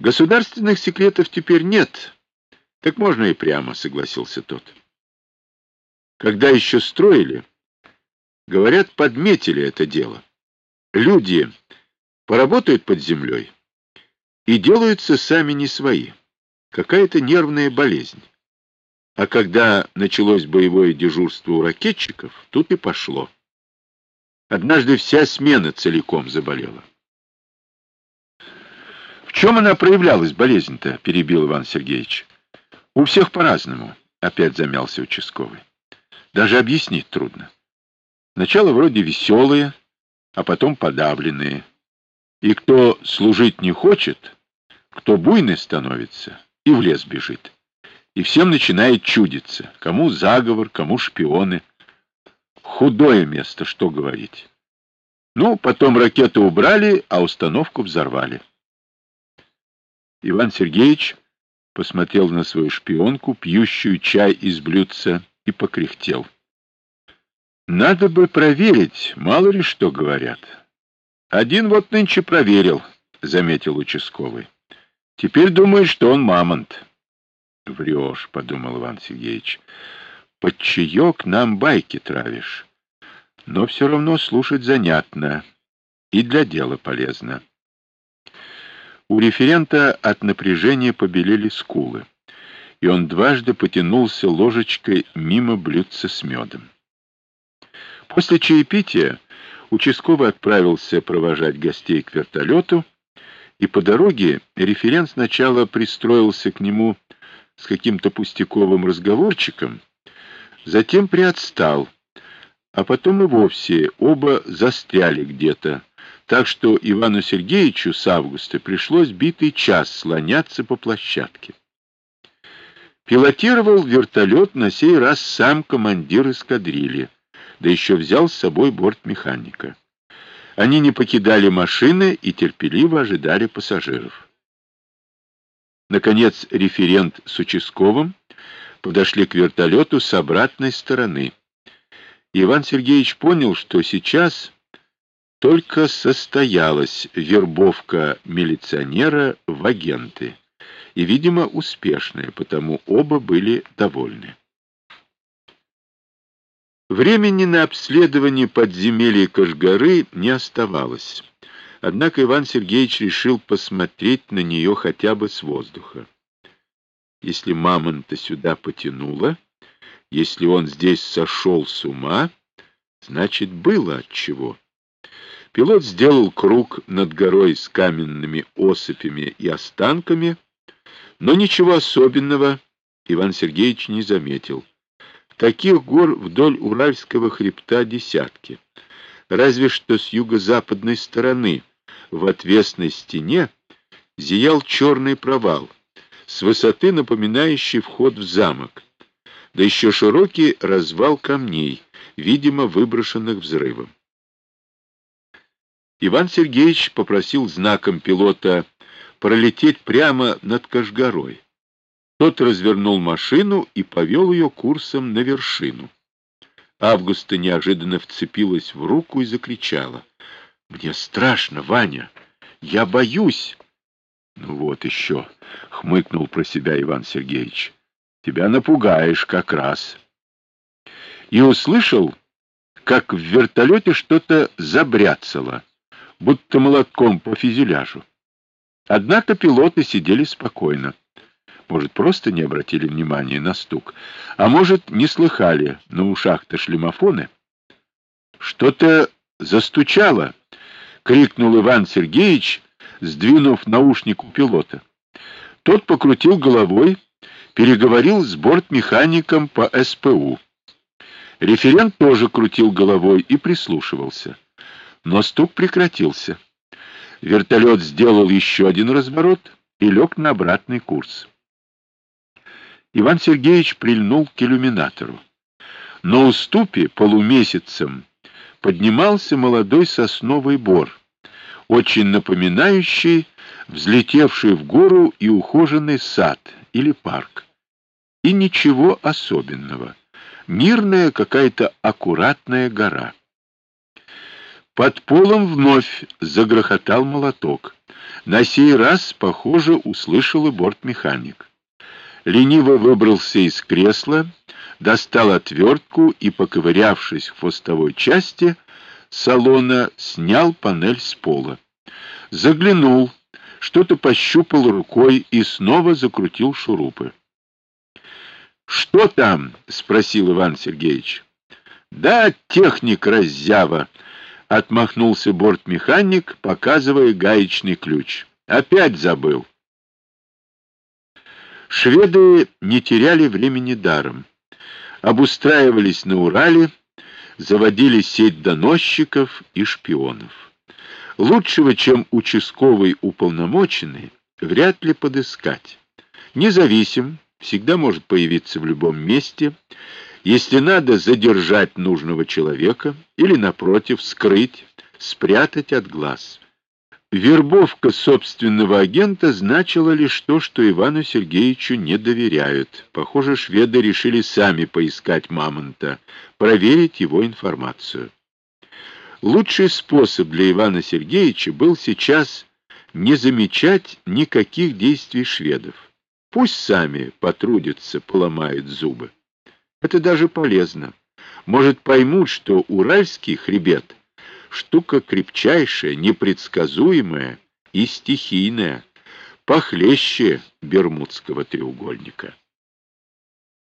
Государственных секретов теперь нет. Так можно и прямо, согласился тот. Когда еще строили, говорят, подметили это дело. Люди поработают под землей и делаются сами не свои. Какая-то нервная болезнь. А когда началось боевое дежурство у ракетчиков, тут и пошло. Однажды вся смена целиком заболела. В чем она проявлялась, болезнь-то, перебил Иван Сергеевич. У всех по-разному, опять замялся участковый. Даже объяснить трудно. Начало вроде веселые, а потом подавленные. И кто служить не хочет, кто буйный становится и в лес бежит. И всем начинает чудиться, кому заговор, кому шпионы. Худое место, что говорить. Ну, потом ракету убрали, а установку взорвали. Иван Сергеевич посмотрел на свою шпионку, пьющую чай из блюдца, и покряхтел. Надо бы проверить, мало ли что говорят. Один вот нынче проверил, заметил участковый. Теперь думает, что он мамонт. Врешь, подумал Иван Сергеевич. Под чаек нам байки травишь. Но все равно слушать занятно и для дела полезно. У референта от напряжения побелели скулы, и он дважды потянулся ложечкой мимо блюдца с медом. После чаепития участковый отправился провожать гостей к вертолету, и по дороге референт сначала пристроился к нему с каким-то пустяковым разговорчиком, затем приотстал, а потом и вовсе оба застряли где-то, так что Ивану Сергеевичу с августа пришлось битый час слоняться по площадке. Пилотировал вертолет на сей раз сам командир эскадрильи, да еще взял с собой бортмеханика. Они не покидали машины и терпеливо ожидали пассажиров. Наконец референт с участковым подошли к вертолету с обратной стороны. Иван Сергеевич понял, что сейчас только состоялась вербовка милиционера в агенты, и, видимо, успешная, потому оба были довольны. Времени на обследование подземелья Кашгары не оставалось. Однако Иван Сергеевич решил посмотреть на нее хотя бы с воздуха. Если мамонта сюда потянуло, если он здесь сошел с ума, значит, было от чего. Пилот сделал круг над горой с каменными осыпями и останками, но ничего особенного Иван Сергеевич не заметил. Таких гор вдоль Уральского хребта десятки. Разве что с юго-западной стороны, в отвесной стене, зиял черный провал, с высоты напоминающий вход в замок, да еще широкий развал камней, видимо, выброшенных взрывом. Иван Сергеевич попросил знаком пилота пролететь прямо над Кашгарой. Тот развернул машину и повел ее курсом на вершину. Августа неожиданно вцепилась в руку и закричала. — Мне страшно, Ваня! Я боюсь! — Ну вот еще, — хмыкнул про себя Иван Сергеевич. — Тебя напугаешь как раз. И услышал, как в вертолете что-то забряцало, будто молотком по фюзеляжу. Однако пилоты сидели спокойно. Может, просто не обратили внимания на стук, а может, не слыхали на ушах-то шлемофоны. Что-то застучало, крикнул Иван Сергеевич, сдвинув наушник у пилота. Тот покрутил головой, переговорил с бортмехаником по СПУ. Референт тоже крутил головой и прислушивался. Но стук прекратился. Вертолет сделал еще один разворот и лег на обратный курс. Иван Сергеевич прильнул к иллюминатору. На уступе полумесяцем поднимался молодой сосновый бор, очень напоминающий взлетевший в гору и ухоженный сад или парк. И ничего особенного. Мирная какая-то аккуратная гора. Под полом вновь загрохотал молоток. На сей раз, похоже, услышал и бортмеханик. Лениво выбрался из кресла, достал отвертку и, поковырявшись в хвостовой части салона, снял панель с пола. Заглянул, что-то пощупал рукой и снова закрутил шурупы. «Что там?» — спросил Иван Сергеевич. «Да, техник раззява», — отмахнулся бортмеханик, показывая гаечный ключ. «Опять забыл». Шведы не теряли времени даром. Обустраивались на Урале, заводили сеть доносчиков и шпионов. Лучшего, чем участковый уполномоченный, вряд ли подыскать. Независим, всегда может появиться в любом месте, если надо задержать нужного человека или, напротив, скрыть, спрятать от глаз. Вербовка собственного агента значила лишь то, что Ивану Сергеевичу не доверяют. Похоже, шведы решили сами поискать Мамонта, проверить его информацию. Лучший способ для Ивана Сергеевича был сейчас не замечать никаких действий шведов. Пусть сами потрудятся, поломают зубы. Это даже полезно. Может, поймут, что уральский хребет — штука крепчайшая, непредсказуемая и стихийная, похлеще Бермудского треугольника.